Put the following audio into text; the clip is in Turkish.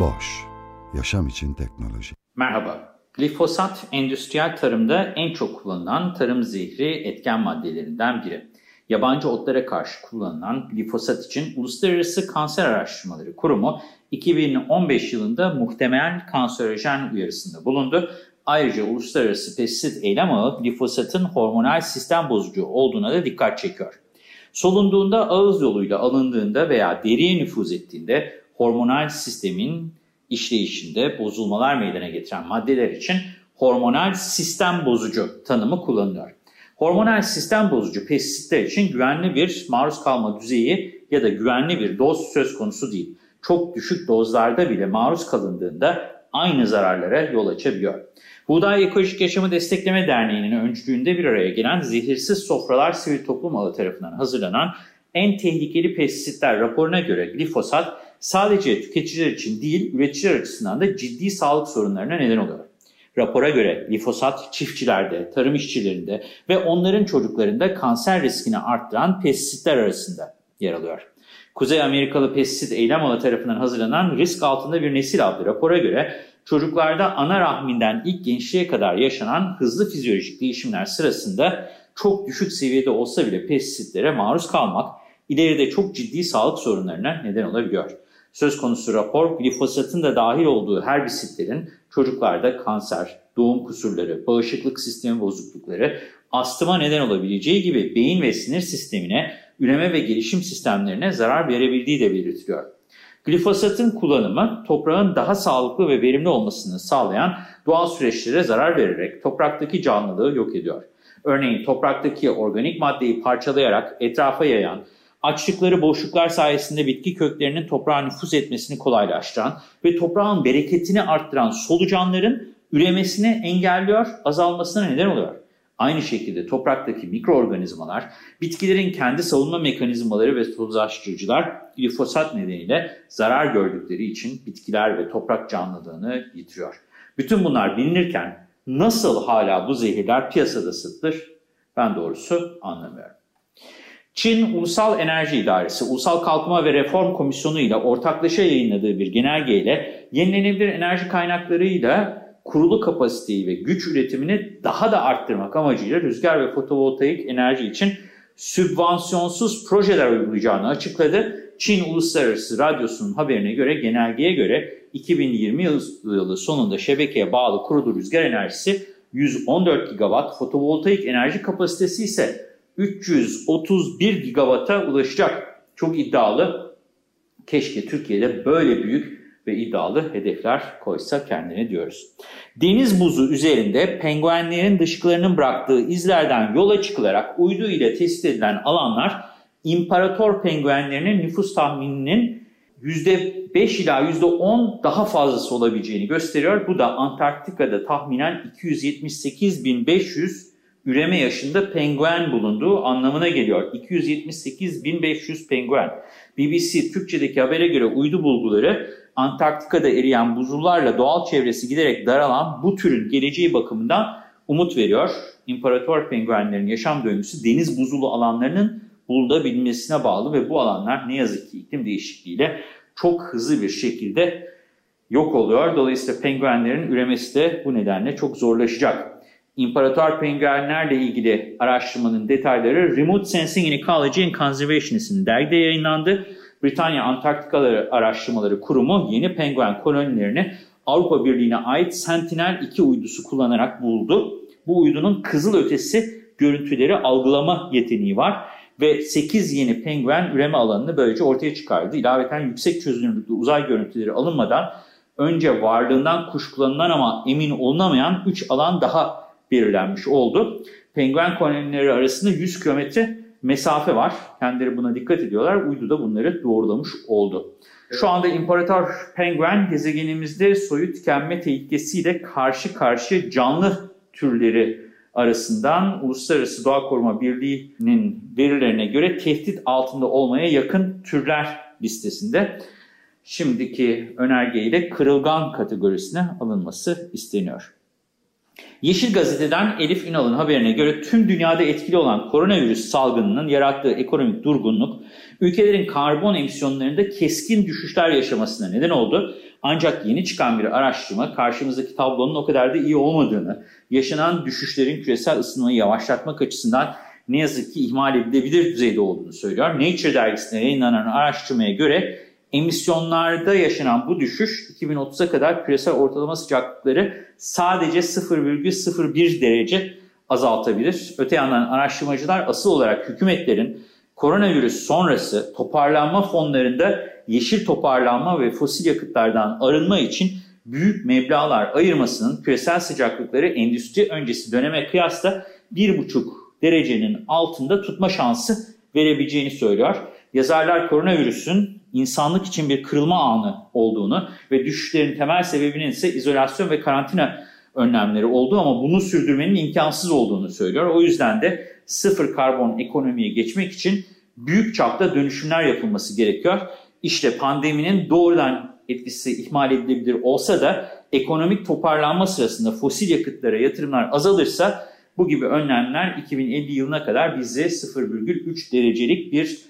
Boş, yaşam için teknoloji. Merhaba. Glifosat endüstriyel tarımda en çok kullanılan tarım zehri etken maddelerinden biri. Yabancı otlara karşı kullanılan glifosat için Uluslararası Kanser Araştırmaları Kurumu 2015 yılında muhtemel kanserojen uyarısında bulundu. Ayrıca Uluslararası Pestisit Eylem Ağı glifosatın hormonal sistem bozucu olduğuna da dikkat çekiyor. Solunduğunda ağız yoluyla alındığında veya deriye nüfuz ettiğinde hormonal sistemin işleyişinde bozulmalar meydana getiren maddeler için hormonal sistem bozucu tanımı kullanılıyor. Hormonal sistem bozucu pestisitler için güvenli bir maruz kalma düzeyi ya da güvenli bir doz söz konusu değil. Çok düşük dozlarda bile maruz kalındığında aynı zararlara yol açabiliyor. Buğday Ekolojik Yaşamı Destekleme Derneği'nin öncülüğünde bir araya gelen Zehirsiz Sofralar Sivil Toplum Ağı tarafından hazırlanan en tehlikeli pestisitler raporuna göre glifosat sadece tüketiciler için değil üreticiler açısından da ciddi sağlık sorunlarına neden oluyor. Rapora göre glifosat çiftçilerde, tarım işçilerinde ve onların çocuklarında kanser riskini arttıran pestisitler arasında yer alıyor. Kuzey Amerikalı Pestisit Eylem Ağı tarafından hazırlanan Risk Altında Bir Nesil adlı rapora göre çocuklarda ana rahminden ilk gençliğe kadar yaşanan hızlı fizyolojik değişimler sırasında çok düşük seviyede olsa bile pestisitlere maruz kalmak ileride çok ciddi sağlık sorunlarına neden olabiliyor. Söz konusu rapor glifosatın da dahil olduğu herbisitlerin çocuklarda kanser, doğum kusurları, bağışıklık sistemi bozuklukları, astıma neden olabileceği gibi beyin ve sinir sistemine, üreme ve gelişim sistemlerine zarar verebildiği de belirtiliyor. Glifosatın kullanımı toprağın daha sağlıklı ve verimli olmasını sağlayan doğal süreçlere zarar vererek topraktaki canlılığı yok ediyor. Örneğin topraktaki organik maddeyi parçalayarak etrafa yayan, açlıkları boşluklar sayesinde bitki köklerinin toprağa nüfuz etmesini kolaylaştıran ve toprağın bereketini arttıran solucanların üremesini engelliyor, azalmasına neden oluyor. Aynı şekilde topraktaki mikroorganizmalar, bitkilerin kendi savunma mekanizmaları ve tozlaştırıcılar glifosat nedeniyle zarar gördükleri için bitkiler ve toprak canlılığını yitiriyor. Bütün bunlar bilinirken nasıl hala bu zehirler piyasada satılır ben doğrusu anlamıyorum. Çin Ulusal Enerji İdaresi, Ulusal Kalkınma ve Reform Komisyonu ile ortaklaşa yayınladığı bir genelgeyle yenilenebilir enerji kaynaklarıyla kurulu kapasiteyi ve güç üretimini daha da arttırmak amacıyla rüzgar ve fotovoltaik enerji için sübvansiyonsuz projeler uygulayacağını açıkladı. Çin Uluslararası Radyosu'nun haberine göre genelgeye göre 2020 yılı sonunda şebekeye bağlı kurulu rüzgar enerjisi 114 gigawatt, fotovoltaik enerji kapasitesi ise 331 gigawata ulaşacak. Çok iddialı. Keşke Türkiye'de böyle büyük ve iddialı hedefler koysa kendine diyoruz. Deniz buzu üzerinde penguenlerin dışkılarının bıraktığı izlerden yola çıkılarak uydu ile tespit edilen alanlar imparator penguenlerinin nüfus tahmininin %5 ila %10 daha fazlası olabileceğini gösteriyor. Bu da Antarktika'da tahminen 278.500 üreme yaşında penguen bulunduğu anlamına geliyor. 278.500 penguen. BBC Türkçedeki habere göre uydu bulguları Antarktika'da eriyen buzullarla doğal çevresi giderek daralan bu türün geleceği bakımından umut veriyor. İmparator penguenlerin yaşam döngüsü deniz buzulu alanlarının bulunabilmesine bağlı ve bu alanlar ne yazık ki iklim değişikliğiyle çok hızlı bir şekilde yok oluyor. Dolayısıyla penguenlerin üremesi de bu nedenle çok zorlaşacak. İmparator penguenlerle ilgili araştırmanın detayları Remote Sensing in Ecology and Conservation isimli dergide yayınlandı. Britanya Antarktikaları Araştırmaları Kurumu yeni penguen kolonilerini Avrupa Birliği'ne ait Sentinel-2 uydusu kullanarak buldu. Bu uydunun kızıl ötesi görüntüleri algılama yeteneği var ve 8 yeni penguen üreme alanını böylece ortaya çıkardı. İlaveten yüksek çözünürlüklü uzay görüntüleri alınmadan önce varlığından kuşkulanılan ama emin olunamayan 3 alan daha belirlenmiş oldu. Penguen kolonileri arasında 100 kilometre mesafe var. Kendileri buna dikkat ediyorlar. Uydu da bunları doğrulamış oldu. Şu anda İmparator Penguen gezegenimizde soyu tükenme tehlikesiyle karşı karşıya canlı türleri arasından Uluslararası Doğa Koruma Birliği'nin verilerine göre tehdit altında olmaya yakın türler listesinde. Şimdiki önergeyle kırılgan kategorisine alınması isteniyor. Yeşil Gazete'den Elif Ünal'ın haberine göre tüm dünyada etkili olan koronavirüs salgınının yarattığı ekonomik durgunluk ülkelerin karbon emisyonlarında keskin düşüşler yaşamasına neden oldu. Ancak yeni çıkan bir araştırma karşımızdaki tablonun o kadar da iyi olmadığını, yaşanan düşüşlerin küresel ısınmayı yavaşlatmak açısından ne yazık ki ihmal edilebilir düzeyde olduğunu söylüyor. Nature dergisinde yayınlanan araştırmaya göre emisyonlarda yaşanan bu düşüş 2030'a kadar küresel ortalama sıcaklıkları sadece 0,01 derece azaltabilir. Öte yandan araştırmacılar asıl olarak hükümetlerin koronavirüs sonrası toparlanma fonlarında yeşil toparlanma ve fosil yakıtlardan arınma için büyük meblalar ayırmasının küresel sıcaklıkları endüstri öncesi döneme kıyasla 1,5 derecenin altında tutma şansı verebileceğini söylüyor. Yazarlar koronavirüsün insanlık için bir kırılma anı olduğunu ve düşüşlerin temel sebebinin ise izolasyon ve karantina önlemleri olduğu ama bunu sürdürmenin imkansız olduğunu söylüyor. O yüzden de sıfır karbon ekonomiye geçmek için büyük çapta dönüşümler yapılması gerekiyor. İşte pandeminin doğrudan etkisi ihmal edilebilir olsa da ekonomik toparlanma sırasında fosil yakıtlara yatırımlar azalırsa bu gibi önlemler 2050 yılına kadar bizi 0,3 derecelik bir